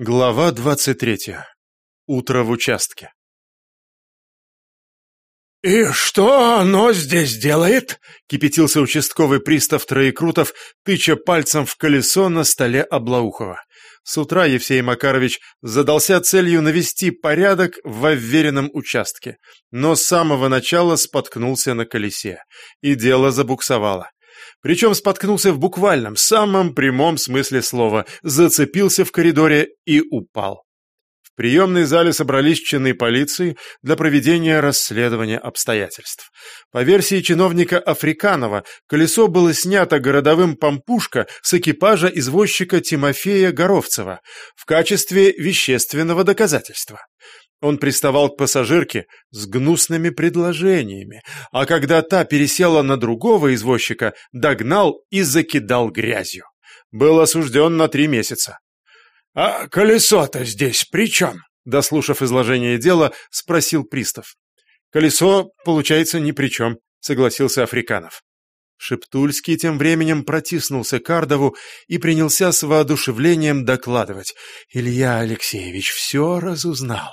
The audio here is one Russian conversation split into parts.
Глава 23. Утро в участке. «И что оно здесь делает?» — кипятился участковый пристав Троекрутов, тыча пальцем в колесо на столе Облаухова. С утра Евсей Макарович задался целью навести порядок в уверенном участке, но с самого начала споткнулся на колесе, и дело забуксовало. Причем споткнулся в буквальном, самом прямом смысле слова, зацепился в коридоре и упал. В приемной зале собрались чины полиции для проведения расследования обстоятельств. По версии чиновника Африканова, колесо было снято городовым Пампушка с экипажа извозчика Тимофея Горовцева в качестве вещественного доказательства. Он приставал к пассажирке с гнусными предложениями, а когда та пересела на другого извозчика, догнал и закидал грязью. Был осужден на три месяца. «А колесо-то здесь при чем?» Дослушав изложение дела, спросил пристав. «Колесо, получается, ни при чем», — согласился Африканов. Шептульский тем временем протиснулся к Ардову и принялся с воодушевлением докладывать. «Илья Алексеевич все разузнал.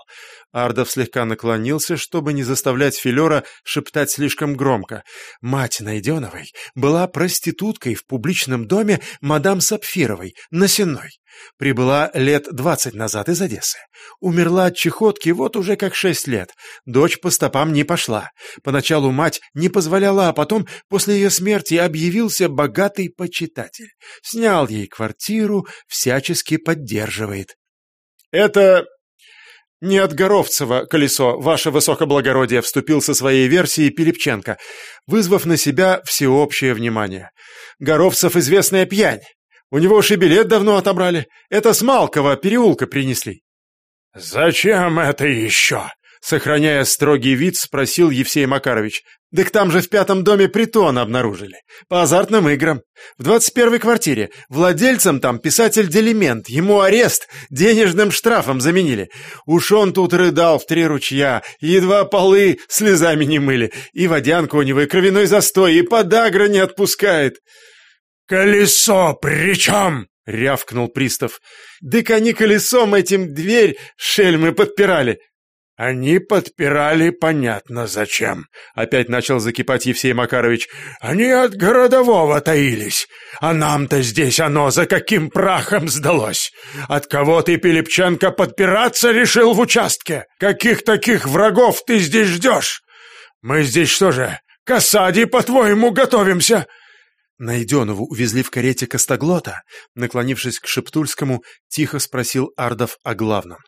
Ардов слегка наклонился, чтобы не заставлять Филера шептать слишком громко. Мать Найденовой была проституткой в публичном доме мадам Сапфировой, на Сенной. Прибыла лет двадцать назад из Одессы. Умерла от чехотки вот уже как шесть лет. Дочь по стопам не пошла. Поначалу мать не позволяла, а потом, после ее смерти, объявился богатый почитатель. Снял ей квартиру, всячески поддерживает. «Это «Не от Горовцева колесо, ваше высокоблагородие», вступил со своей версией Пилипченко, вызвав на себя всеобщее внимание. «Горовцев известная пьянь. У него уж и билет давно отобрали. Это с Малкова переулка принесли». «Зачем это еще?» Сохраняя строгий вид, спросил Евсей Макарович. «Так там же в пятом доме притон обнаружили. По азартным играм. В двадцать первой квартире. Владельцем там писатель Делимент. Ему арест денежным штрафом заменили. Уж он тут рыдал в три ручья. Едва полы слезами не мыли. И водянка у него, и кровяной застой, и подагра не отпускает». «Колесо при чем?» — рявкнул пристав. «Дык они колесом этим дверь шельмы подпирали». «Они подпирали, понятно зачем», — опять начал закипать Евсей Макарович. «Они от городового таились. А нам-то здесь оно за каким прахом сдалось? От кого ты, Пилипченко, подпираться решил в участке? Каких таких врагов ты здесь ждешь? Мы здесь что же, к осаде, по-твоему, готовимся?» Найденову увезли в карете Костоглота. Наклонившись к Шептульскому, тихо спросил Ардов о главном.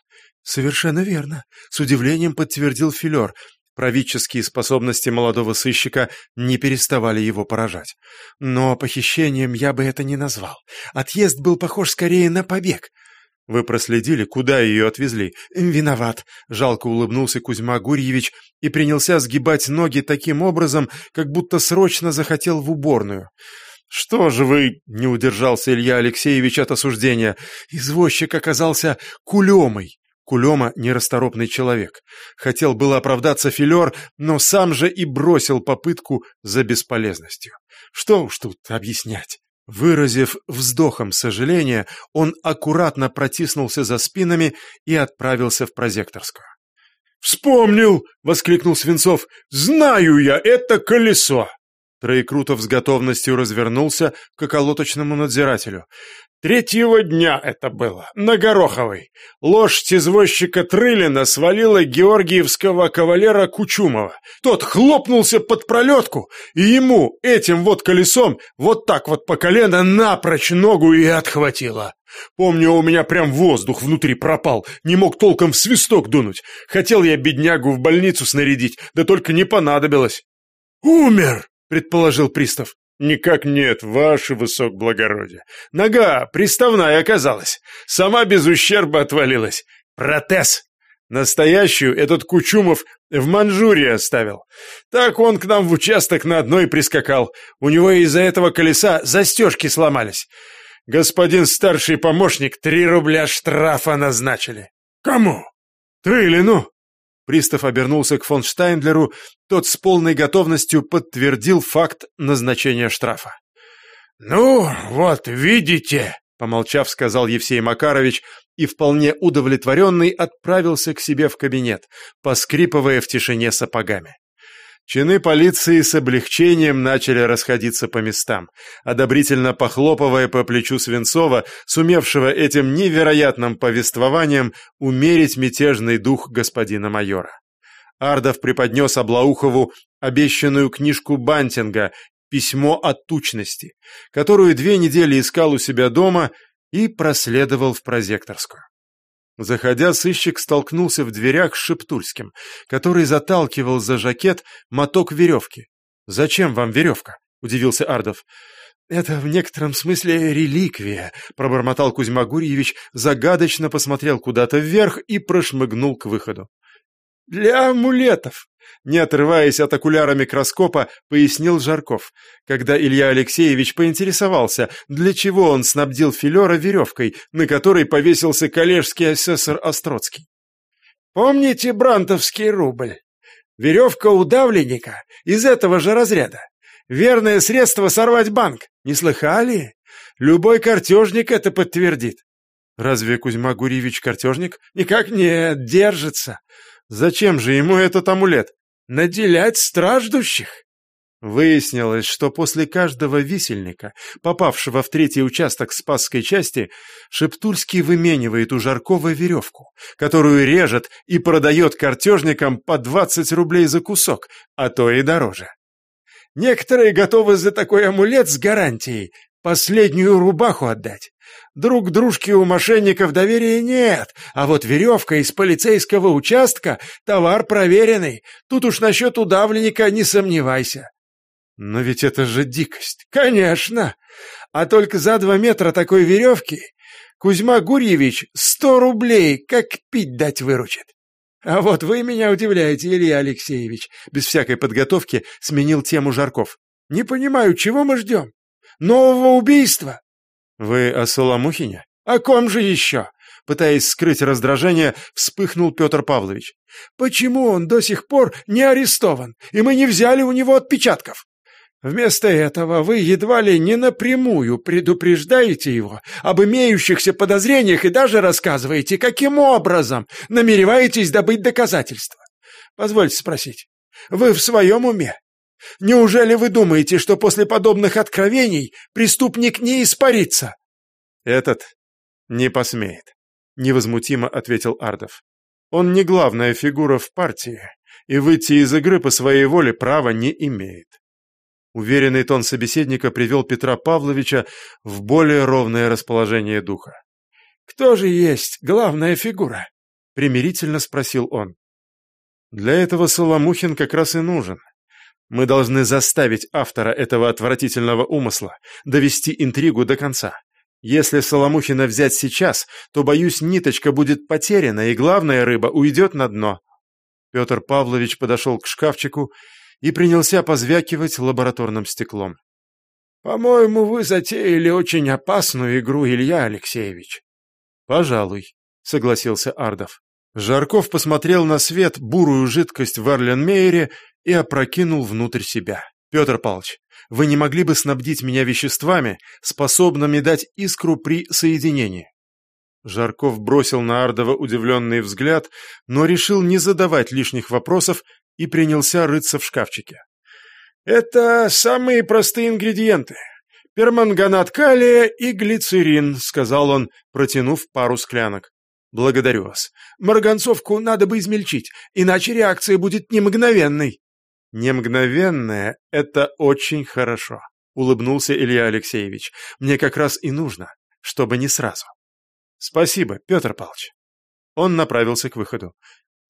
«Совершенно верно», — с удивлением подтвердил Филер. Правительские способности молодого сыщика не переставали его поражать. Но похищением я бы это не назвал. Отъезд был похож скорее на побег. Вы проследили, куда ее отвезли? Виноват. Жалко улыбнулся Кузьма Гурьевич и принялся сгибать ноги таким образом, как будто срочно захотел в уборную. «Что же вы...» — не удержался Илья Алексеевич от осуждения. «Извозчик оказался кулемой. Кулема — нерасторопный человек. Хотел было оправдаться Филер, но сам же и бросил попытку за бесполезностью. Что уж тут объяснять. Выразив вздохом сожаления, он аккуратно протиснулся за спинами и отправился в прозекторскую. «Вспомнил!» — воскликнул Свинцов. «Знаю я это колесо!» Троекрутов с готовностью развернулся к околоточному надзирателю. Третьего дня это было, на Гороховой. Лошадь извозчика Трылина свалила георгиевского кавалера Кучумова. Тот хлопнулся под пролетку, и ему этим вот колесом вот так вот по колено напрочь ногу и отхватило. Помню, у меня прям воздух внутри пропал, не мог толком в свисток дунуть. Хотел я беднягу в больницу снарядить, да только не понадобилось. «Умер!» — предположил пристав. «Никак нет, ваше высокоблагородие. Нога приставная оказалась. Сама без ущерба отвалилась. Протез. Настоящую этот Кучумов в Манчжурии оставил. Так он к нам в участок на одной прискакал. У него из-за этого колеса застежки сломались. Господин старший помощник три рубля штрафа назначили. Кому? Трылину. Пристав обернулся к фон Штайндлеру, тот с полной готовностью подтвердил факт назначения штрафа. «Ну, вот видите», помолчав, сказал Евсей Макарович и вполне удовлетворенный отправился к себе в кабинет, поскрипывая в тишине сапогами. Чины полиции с облегчением начали расходиться по местам, одобрительно похлопывая по плечу Свинцова, сумевшего этим невероятным повествованием умерить мятежный дух господина майора. Ардов преподнес Облаухову обещанную книжку Бантинга «Письмо от тучности», которую две недели искал у себя дома и проследовал в прозекторскую. Заходя, сыщик столкнулся в дверях с Шептульским, который заталкивал за жакет моток веревки. «Зачем вам веревка?» — удивился Ардов. «Это в некотором смысле реликвия», — пробормотал Кузьма Гурьевич, загадочно посмотрел куда-то вверх и прошмыгнул к выходу. «Для амулетов», не отрываясь от окуляра микроскопа, пояснил Жарков, когда Илья Алексеевич поинтересовался, для чего он снабдил филера веревкой, на которой повесился коллежский асессор Остроцкий. «Помните брантовский рубль? Веревка удавленника из этого же разряда. Верное средство сорвать банк. Не слыхали? Любой картежник это подтвердит. Разве Кузьма Гурьевич картежник? Никак нет, держится. Зачем же ему этот амулет? Наделять страждущих? Выяснилось, что после каждого висельника, попавшего в третий участок Спасской части, Шептульский выменивает у Жаркова веревку, которую режет и продает картежникам по 20 рублей за кусок, а то и дороже. Некоторые готовы за такой амулет с гарантией последнюю рубаху отдать. Друг дружке у мошенников доверия нет, а вот веревка из полицейского участка — товар проверенный. Тут уж насчет удавленника не сомневайся. Но ведь это же дикость. Конечно. А только за два метра такой веревки Кузьма Гурьевич сто рублей как пить дать выручит. А вот вы меня удивляете, Илья Алексеевич. Без всякой подготовки сменил тему Жарков. Не понимаю, чего мы ждем? Нового убийства? «Вы о Соломухине?» «О ком же еще?» Пытаясь скрыть раздражение, вспыхнул Петр Павлович. «Почему он до сих пор не арестован, и мы не взяли у него отпечатков?» Вместо этого вы едва ли не напрямую предупреждаете его об имеющихся подозрениях и даже рассказываете, каким образом намереваетесь добыть доказательства. Позвольте спросить, вы в своем уме? Неужели вы думаете, что после подобных откровений преступник не испарится? Этот не посмеет, невозмутимо ответил Ардов. Он не главная фигура в партии и выйти из игры по своей воле права не имеет. Уверенный тон собеседника привел Петра Павловича в более ровное расположение духа. «Кто же есть главная фигура?» — примирительно спросил он. «Для этого Соломухин как раз и нужен. Мы должны заставить автора этого отвратительного умысла довести интригу до конца. Если Соломухина взять сейчас, то, боюсь, ниточка будет потеряна, и главная рыба уйдет на дно». Петр Павлович подошел к шкафчику и принялся позвякивать лабораторным стеклом. «По-моему, вы затеяли очень опасную игру, Илья Алексеевич». «Пожалуй», — согласился Ардов. Жарков посмотрел на свет, бурую жидкость в Арленмейере и опрокинул внутрь себя. «Петр Павлович, вы не могли бы снабдить меня веществами, способными дать искру при соединении?» Жарков бросил на Ардова удивленный взгляд, но решил не задавать лишних вопросов и принялся рыться в шкафчике. «Это самые простые ингредиенты. Перманганат калия и глицерин», — сказал он, протянув пару склянок. «Благодарю вас. Марганцовку надо бы измельчить, иначе реакция будет не мгновенной». «Не мгновенная — это очень хорошо», — улыбнулся Илья Алексеевич. «Мне как раз и нужно, чтобы не сразу». «Спасибо, Петр Павлович». Он направился к выходу.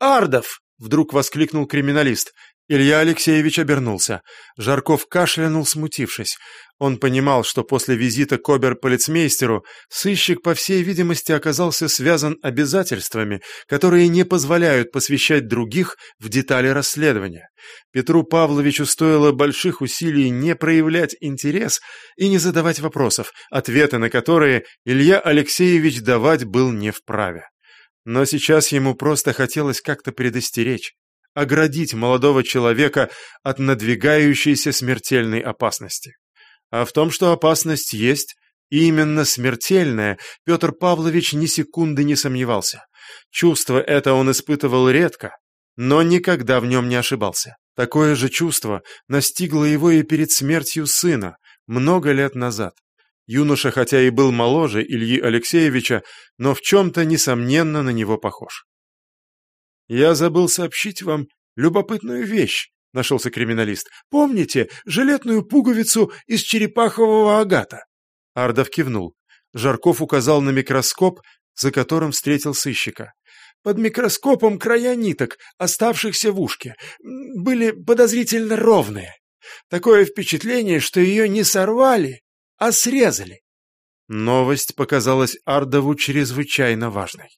«Ардов!» — вдруг воскликнул криминалист. Илья Алексеевич обернулся. Жарков кашлянул, смутившись. Он понимал, что после визита к обер-полицмейстеру сыщик, по всей видимости, оказался связан обязательствами, которые не позволяют посвящать других в детали расследования. Петру Павловичу стоило больших усилий не проявлять интерес и не задавать вопросов, ответы на которые Илья Алексеевич давать был не вправе. Но сейчас ему просто хотелось как-то предостеречь оградить молодого человека от надвигающейся смертельной опасности. А в том, что опасность есть, именно смертельное, Петр Павлович ни секунды не сомневался. Чувство это он испытывал редко, но никогда в нем не ошибался. Такое же чувство настигло его и перед смертью сына, много лет назад. Юноша, хотя и был моложе Ильи Алексеевича, но в чем-то, несомненно, на него похож. «Я забыл сообщить вам любопытную вещь», — нашелся криминалист. «Помните жилетную пуговицу из черепахового агата?» Ардов кивнул. Жарков указал на микроскоп, за которым встретил сыщика. Под микроскопом края ниток, оставшихся в ушке, были подозрительно ровные. Такое впечатление, что ее не сорвали, а срезали. Новость показалась Ардову чрезвычайно важной.